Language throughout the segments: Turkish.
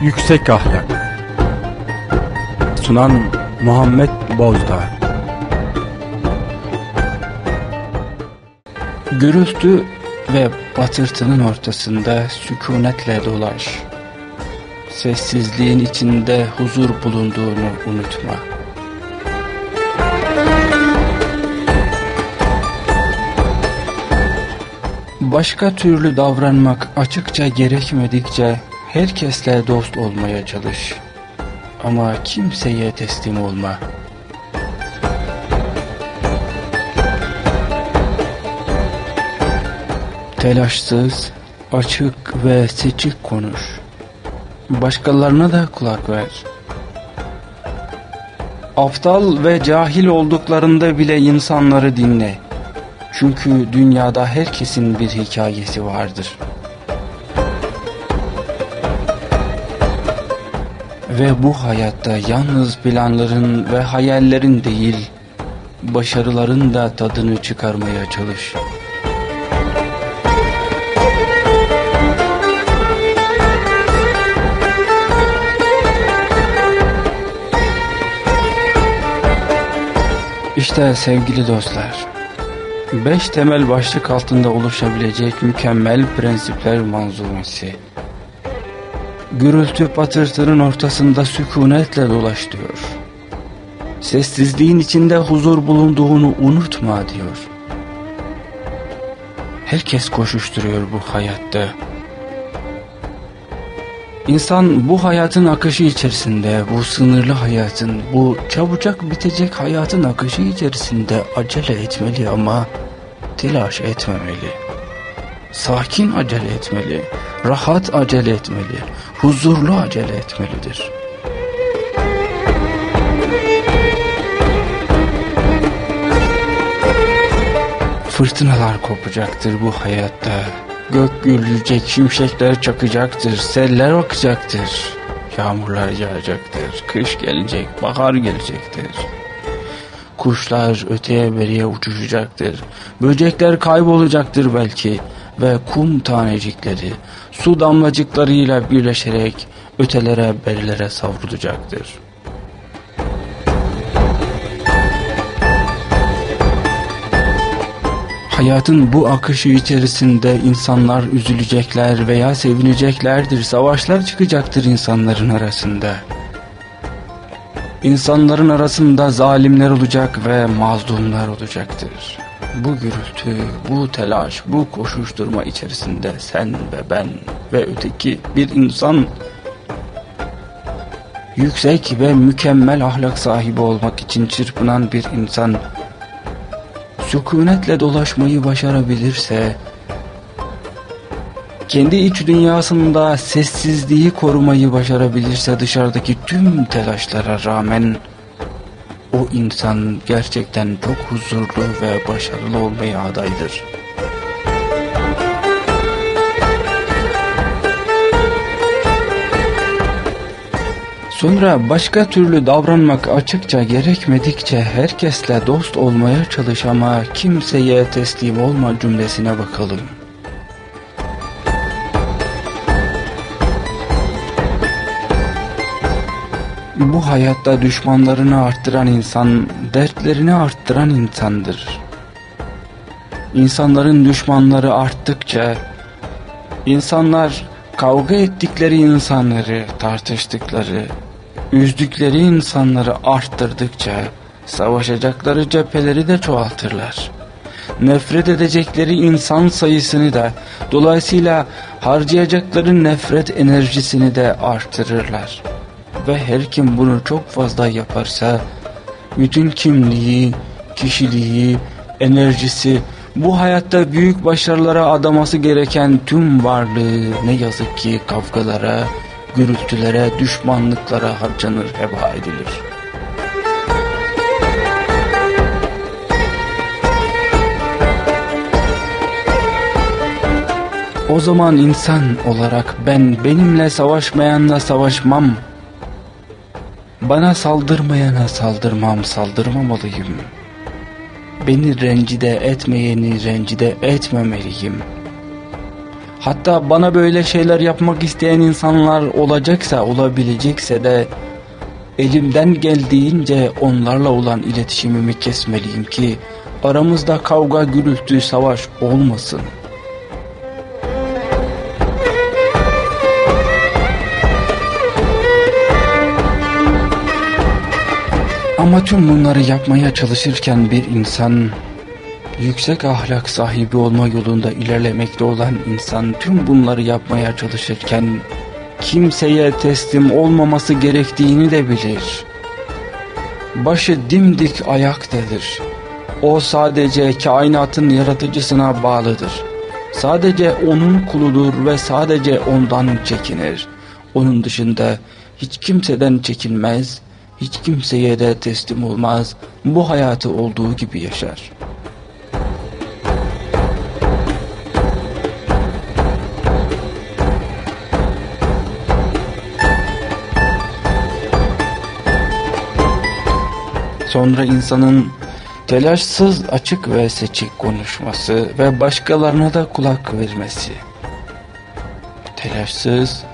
Yüksek Ahlak Sunan Muhammed Bozdağ Gürültü ve batırtının ortasında sükunetle dolaş. Sessizliğin içinde huzur bulunduğunu unutma. Başka türlü davranmak açıkça gerekmedikçe herkesle dost olmaya çalış. Ama kimseye teslim olma. Telaşsız, açık ve seçik konuş. Başkalarına da kulak ver. Aptal ve cahil olduklarında bile insanları dinle. Çünkü dünyada herkesin bir hikayesi vardır. Ve bu hayatta yalnız planların ve hayallerin değil, başarıların da tadını çıkarmaya çalış. İşte sevgili dostlar, beş temel başlık altında oluşabilecek mükemmel prensipler manzumesi. Gürültü patırtının ortasında sükunetle dolaş diyor. Sessizliğin içinde huzur bulunduğunu unutma diyor. Herkes koşuşturuyor bu hayatta. İnsan bu hayatın akışı içerisinde, bu sınırlı hayatın, bu çabucak bitecek hayatın akışı içerisinde acele etmeli ama telaş etmemeli. Sakin acele etmeli, rahat acele etmeli, huzurlu acele etmelidir. Fırtınalar kopacaktır bu hayatta. Gök gürleyecek, şimşekler çakacaktır, seller akacaktır. Yağmurlar yağacaktır, kış gelecek, bahar gelecektir. Kuşlar öteye beriye uçuşacaktır. Böcekler kaybolacaktır belki ve kum tanecikleri su damlacıklarıyla birleşerek ötelere berilere savrulacaktır. Hayatın bu akışı içerisinde insanlar üzülecekler veya sevineceklerdir. Savaşlar çıkacaktır insanların arasında. İnsanların arasında zalimler olacak ve mazlumlar olacaktır. Bu gürültü, bu telaş, bu koşuşturma içerisinde sen ve ben ve öteki bir insan yüksek ve mükemmel ahlak sahibi olmak için çırpınan bir insan sükunetle dolaşmayı başarabilirse, kendi iç dünyasında sessizliği korumayı başarabilirse dışarıdaki tüm telaşlara rağmen o insan gerçekten çok huzurlu ve başarılı olmaya adaydır. Sonra başka türlü davranmak açıkça gerekmedikçe herkesle dost olmaya çalış ama kimseye teslim olma cümlesine bakalım. Bu hayatta düşmanlarını arttıran insan, dertlerini arttıran insandır. İnsanların düşmanları arttıkça, insanlar kavga ettikleri insanları, tartıştıkları, üzdükleri insanları arttırdıkça, savaşacakları cepheleri de çoğaltırlar. Nefret edecekleri insan sayısını da, dolayısıyla harcayacakları nefret enerjisini de arttırırlar.'' Ve her kim bunu çok fazla yaparsa bütün kimliği, kişiliği, enerjisi bu hayatta büyük başarılara adaması gereken tüm varlığı ne yazık ki kavgalara, gürültülere, düşmanlıklara harcanır, heba edilir. O zaman insan olarak ben benimle savaşmayanla savaşmam bana saldırmayana saldırmam, saldırmamalıyım. Beni rencide etmeyeni rencide etmemeliyim. Hatta bana böyle şeyler yapmak isteyen insanlar olacaksa olabilecekse de elimden geldiğince onlarla olan iletişimimi kesmeliyim ki aramızda kavga gürültü savaş olmasın. Ama tüm bunları yapmaya çalışırken bir insan yüksek ahlak sahibi olma yolunda ilerlemekte olan insan tüm bunları yapmaya çalışırken kimseye teslim olmaması gerektiğini de bilir. Başı dimdik ayaktadır. O sadece kainatın yaratıcısına bağlıdır. Sadece onun kuludur ve sadece ondan çekinir. Onun dışında hiç kimseden çekinmez, hiç kimseye de teslim olmaz, bu hayatı olduğu gibi yaşar.'' Sonra insanın telaşsız açık ve seçik konuşması ve başkalarına da kulak vermesi. Telaşsız,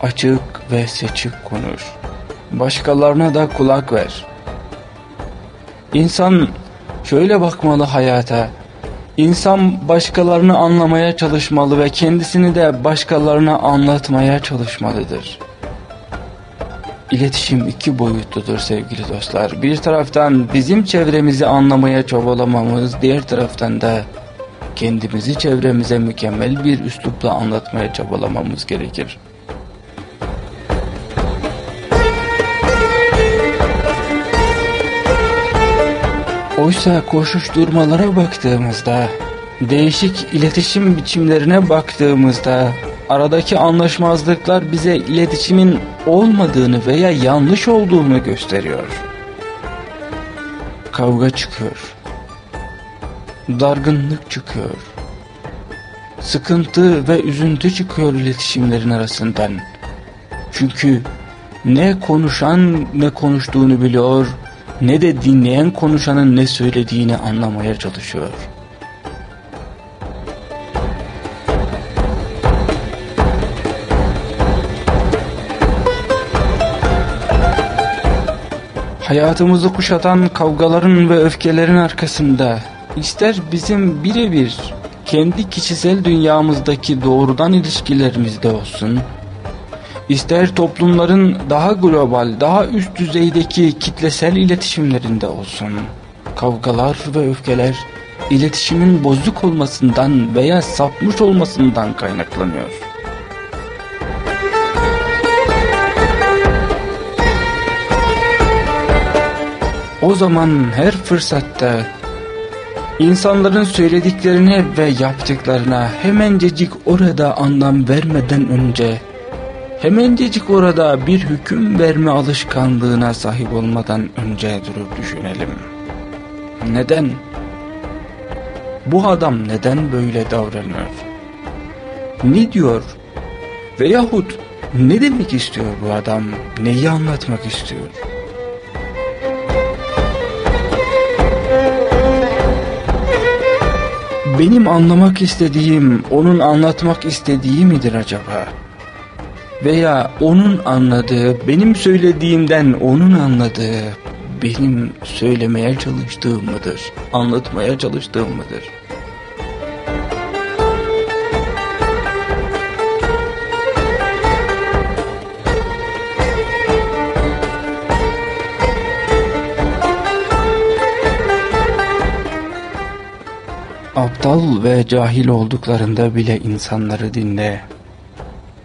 açık ve seçik konuş. Başkalarına da kulak ver. İnsan şöyle bakmalı hayata. İnsan başkalarını anlamaya çalışmalı ve kendisini de başkalarına anlatmaya çalışmalıdır. İletişim iki boyutludur sevgili dostlar. Bir taraftan bizim çevremizi anlamaya çabalamamız, diğer taraftan da kendimizi çevremize mükemmel bir üslupla anlatmaya çabalamamız gerekir. Oysa koşuşturmalara baktığımızda, değişik iletişim biçimlerine baktığımızda aradaki anlaşmazlıklar bize iletişimin olmadığını veya yanlış olduğunu gösteriyor. Kavga çıkıyor. Dargınlık çıkıyor. Sıkıntı ve üzüntü çıkıyor iletişimlerin arasından. Çünkü ne konuşan ne konuştuğunu biliyor, ne de dinleyen konuşanın ne söylediğini anlamaya çalışıyor. Hayatımızı kuşatan kavgaların ve öfkelerin arkasında ister bizim birebir kendi kişisel dünyamızdaki doğrudan ilişkilerimizde olsun, ister toplumların daha global, daha üst düzeydeki kitlesel iletişimlerinde olsun, kavgalar ve öfkeler iletişimin bozuk olmasından veya sapmış olmasından kaynaklanıyor. O zaman her fırsatta insanların söylediklerine ve yaptıklarına hemencecik orada anlam vermeden önce hemencecik orada bir hüküm verme alışkanlığına sahip olmadan önce durup düşünelim. Neden? Bu adam neden böyle davranıyor? Ne diyor? Veyahut ne demek istiyor bu adam? Neyi anlatmak istiyor? Benim anlamak istediğim, onun anlatmak istediği midir acaba? Veya onun anladığı, benim söylediğimden onun anladığı, benim söylemeye çalıştığım mıdır? Anlatmaya çalıştığım mıdır? Aptal ve cahil olduklarında bile insanları dinle.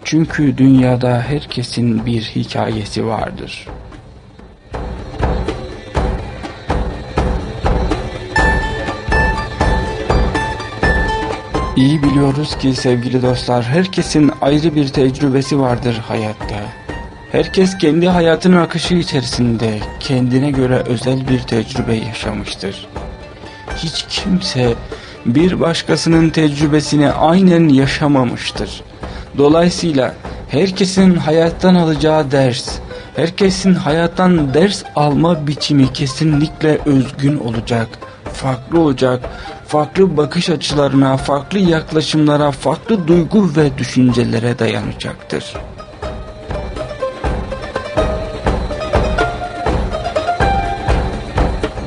Çünkü dünyada herkesin bir hikayesi vardır. İyi biliyoruz ki sevgili dostlar herkesin ayrı bir tecrübesi vardır hayatta. Herkes kendi hayatının akışı içerisinde kendine göre özel bir tecrübe yaşamıştır. Hiç kimse bir başkasının tecrübesini aynen yaşamamıştır. Dolayısıyla herkesin hayattan alacağı ders, herkesin hayattan ders alma biçimi kesinlikle özgün olacak, farklı olacak, farklı bakış açılarına, farklı yaklaşımlara, farklı duygu ve düşüncelere dayanacaktır.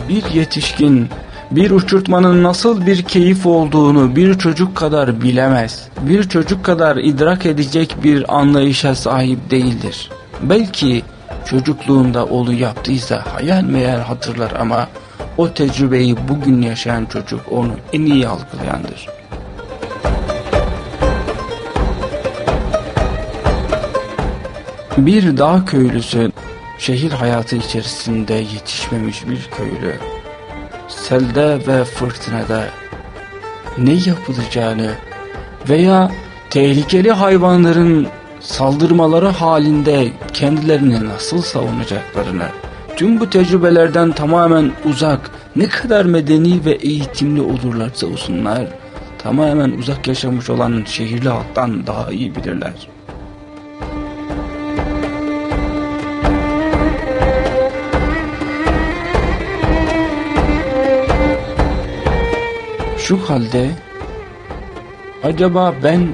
Bir yetişkin bir uçurtmanın nasıl bir keyif olduğunu bir çocuk kadar bilemez. Bir çocuk kadar idrak edecek bir anlayışa sahip değildir. Belki çocukluğunda onu yaptıysa hayal meyal hatırlar ama o tecrübeyi bugün yaşayan çocuk onu en iyi algılayandır. Bir dağ köylüsü şehir hayatı içerisinde yetişmemiş bir köylü selde ve fırtınada ne yapılacağını veya tehlikeli hayvanların saldırmaları halinde kendilerini nasıl savunacaklarını tüm bu tecrübelerden tamamen uzak ne kadar medeni ve eğitimli olurlarsa olsunlar tamamen uzak yaşamış olan şehirli halktan daha iyi bilirler. Şu halde acaba ben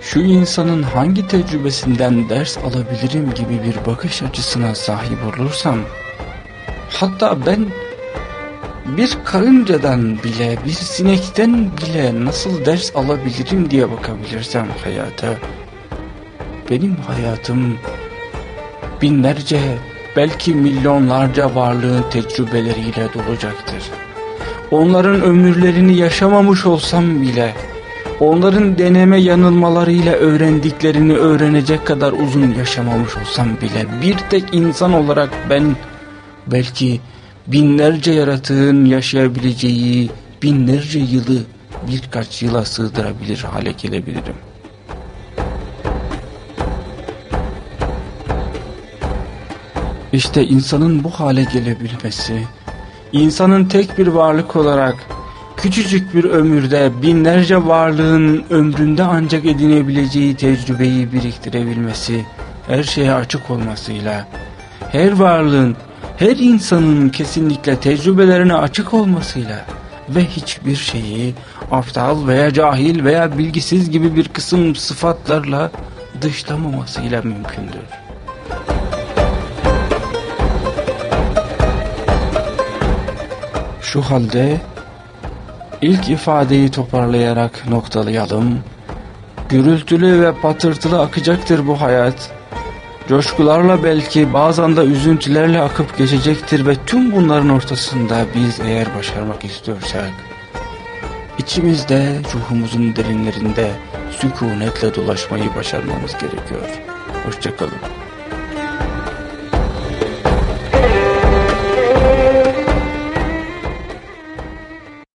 şu insanın hangi tecrübesinden ders alabilirim gibi bir bakış açısına sahip olursam hatta ben bir karıncadan bile bir sinekten bile nasıl ders alabilirim diye bakabilirsem hayata benim hayatım binlerce belki milyonlarca varlığın tecrübeleriyle dolacaktır onların ömürlerini yaşamamış olsam bile onların deneme yanılmalarıyla öğrendiklerini öğrenecek kadar uzun yaşamamış olsam bile bir tek insan olarak ben belki binlerce yaratığın yaşayabileceği binlerce yılı birkaç yıla sığdırabilir hale gelebilirim. İşte insanın bu hale gelebilmesi İnsanın tek bir varlık olarak küçücük bir ömürde binlerce varlığın ömründe ancak edinebileceği tecrübeyi biriktirebilmesi, her şeye açık olmasıyla, her varlığın, her insanın kesinlikle tecrübelerine açık olmasıyla ve hiçbir şeyi aptal veya cahil veya bilgisiz gibi bir kısım sıfatlarla dışlamamasıyla mümkündür. Şu halde ilk ifadeyi toparlayarak noktalayalım. Gürültülü ve patırtılı akacaktır bu hayat. Coşkularla belki bazen de üzüntülerle akıp geçecektir ve tüm bunların ortasında biz eğer başarmak istiyorsak içimizde ruhumuzun derinlerinde sükunetle dolaşmayı başarmamız gerekiyor. Hoşçakalın.